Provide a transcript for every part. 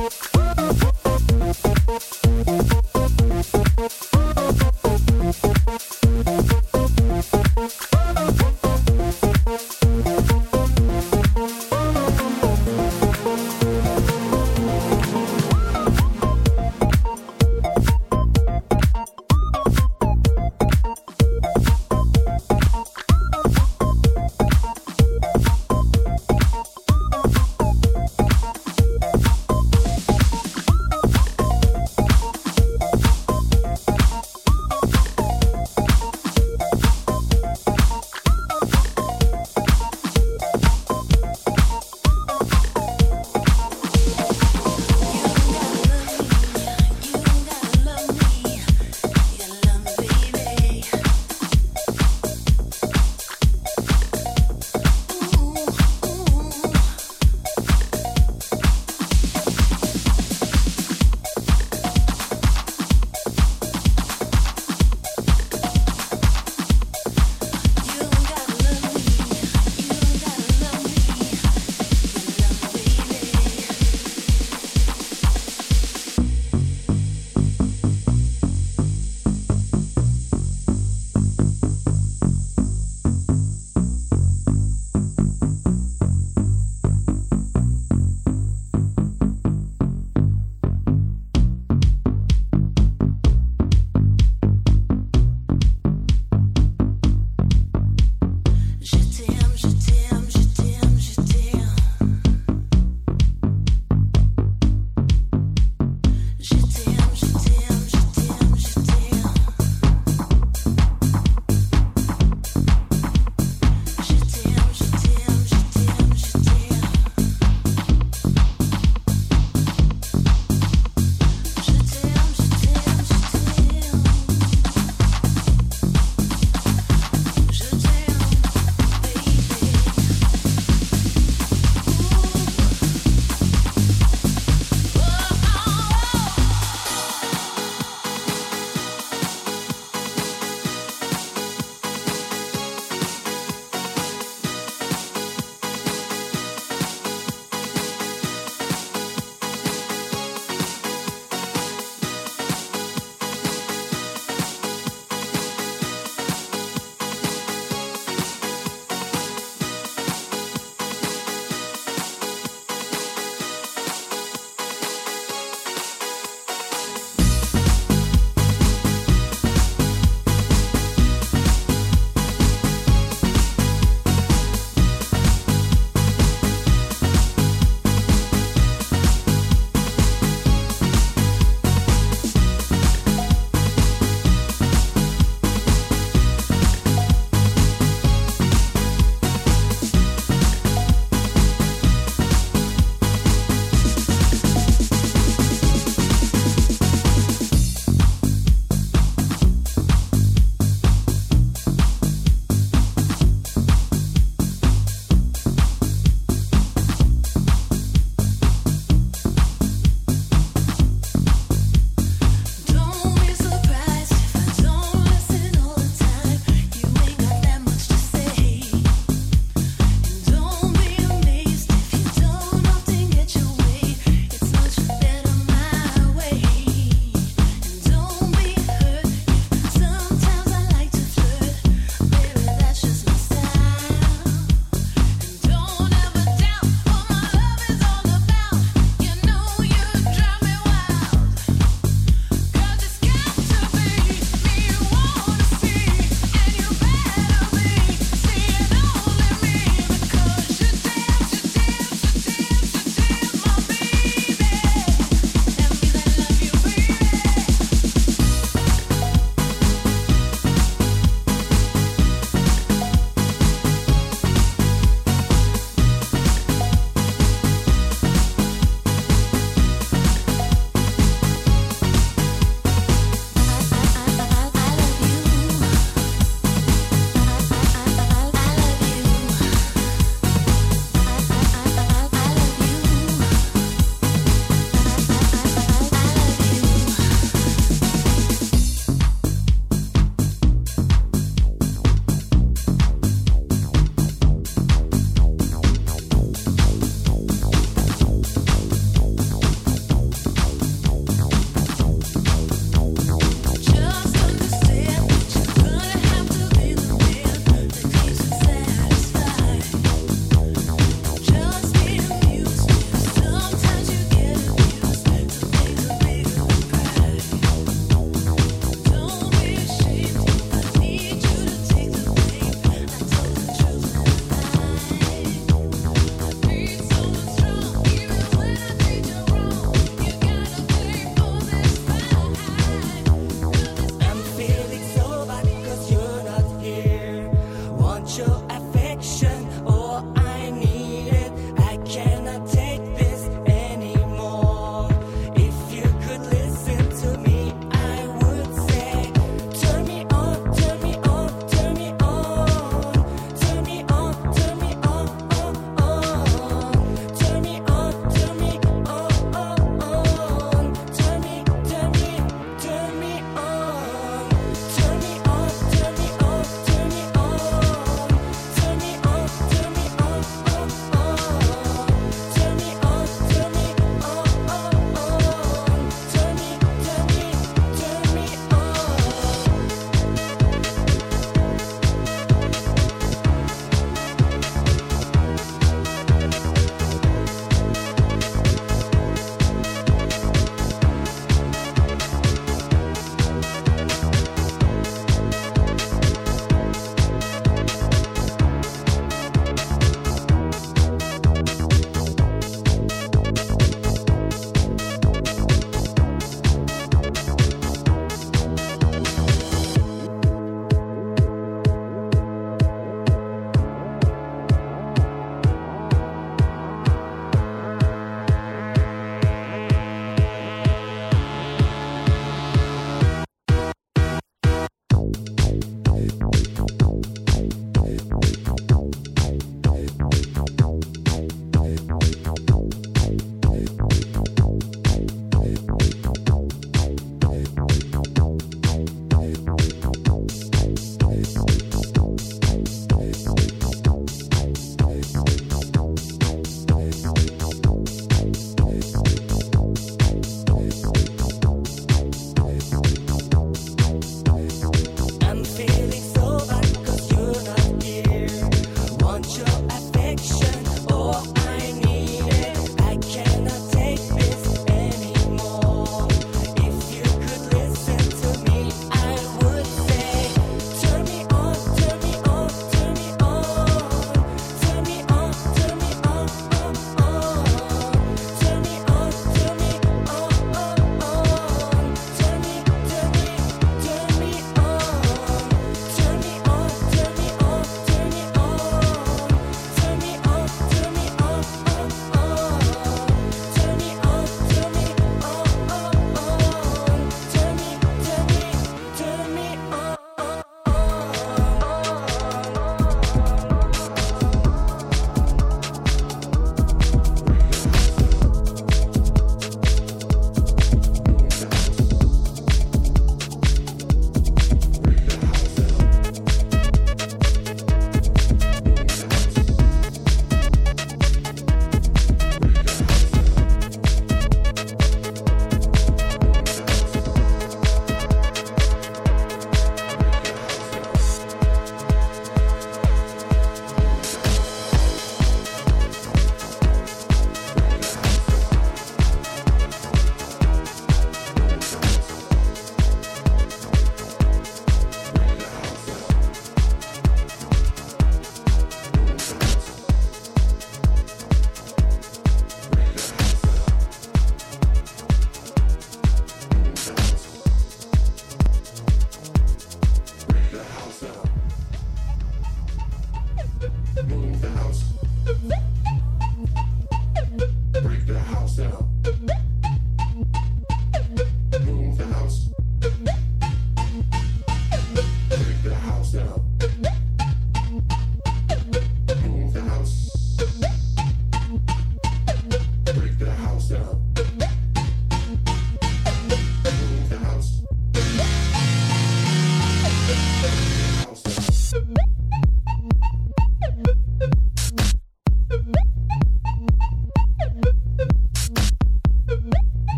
Oh,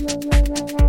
Música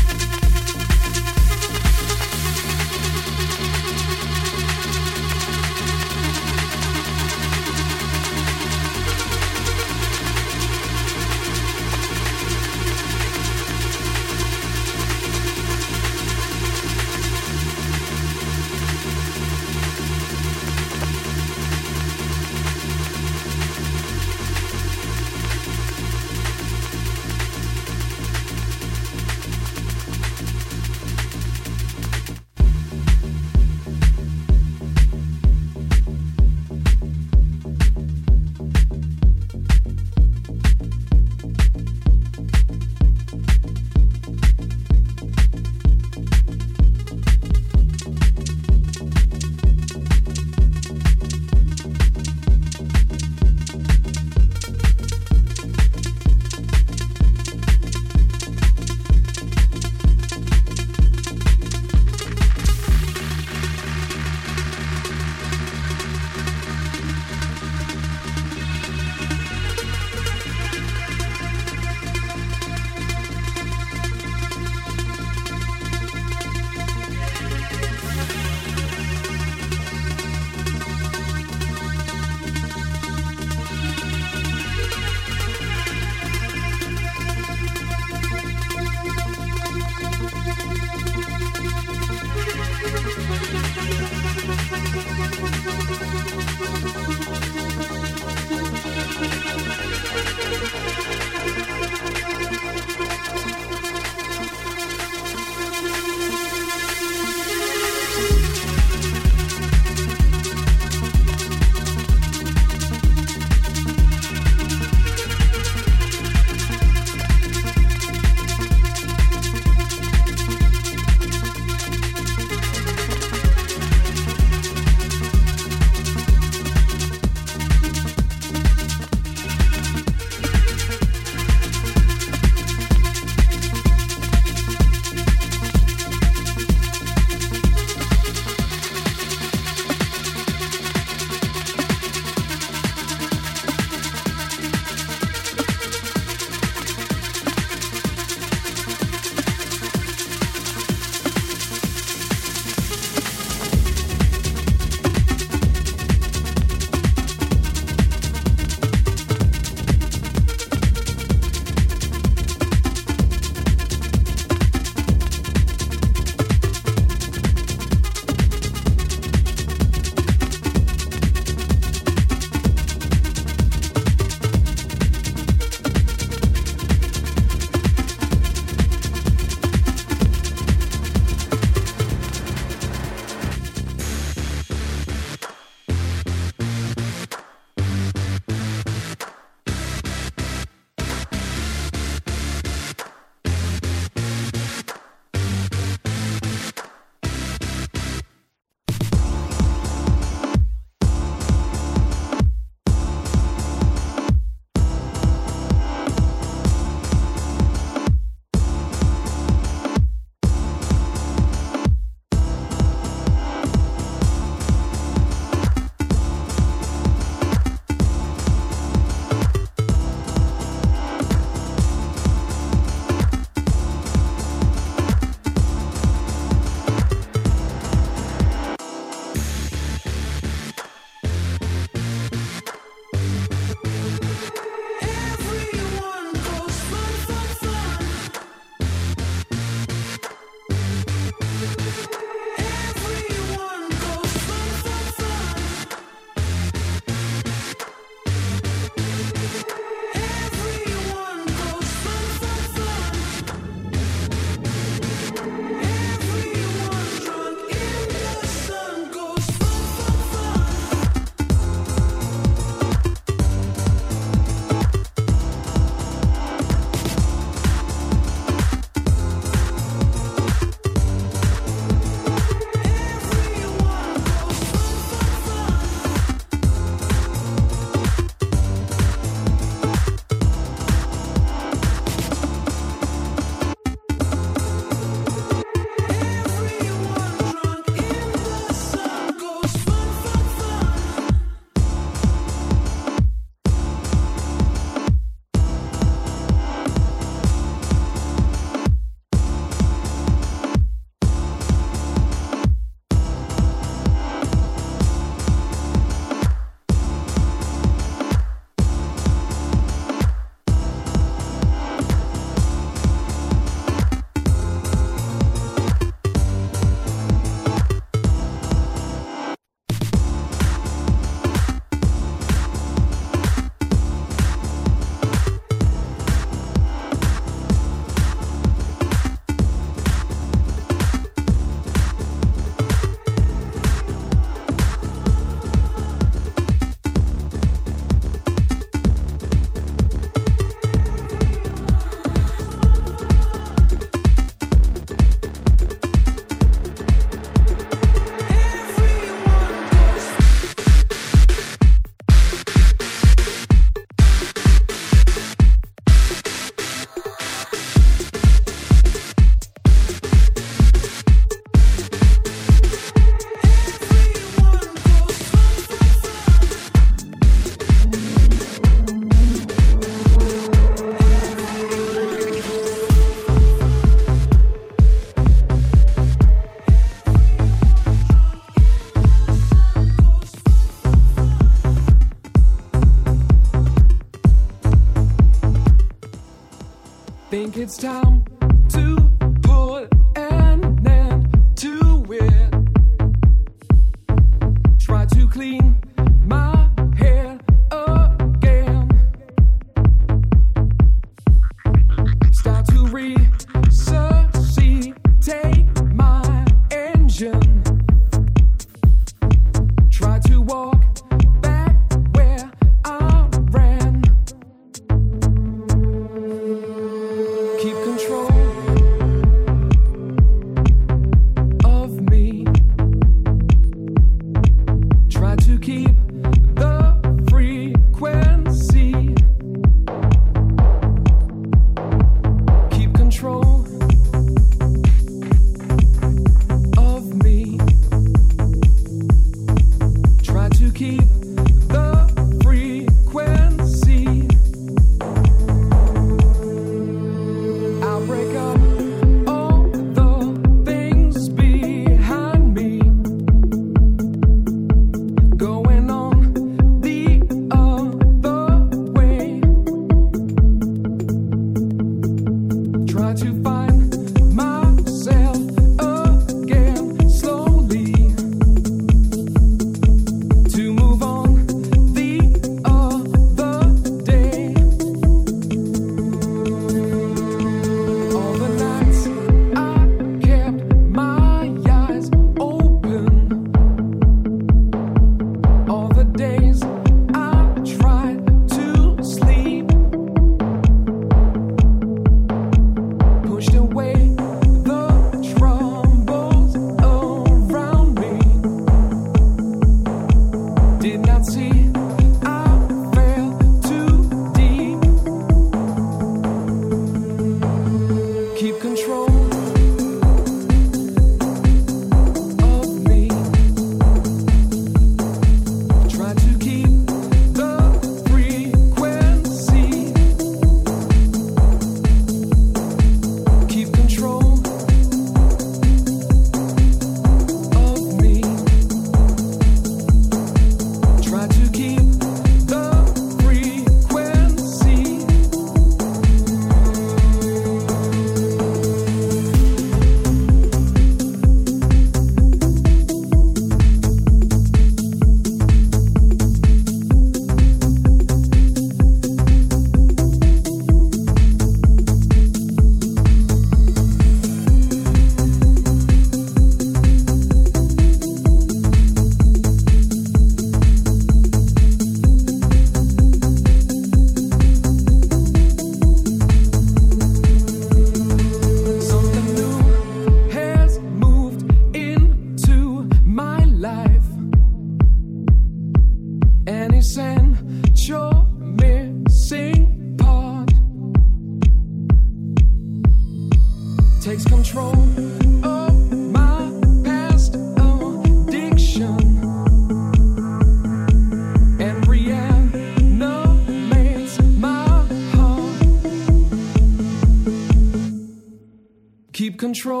control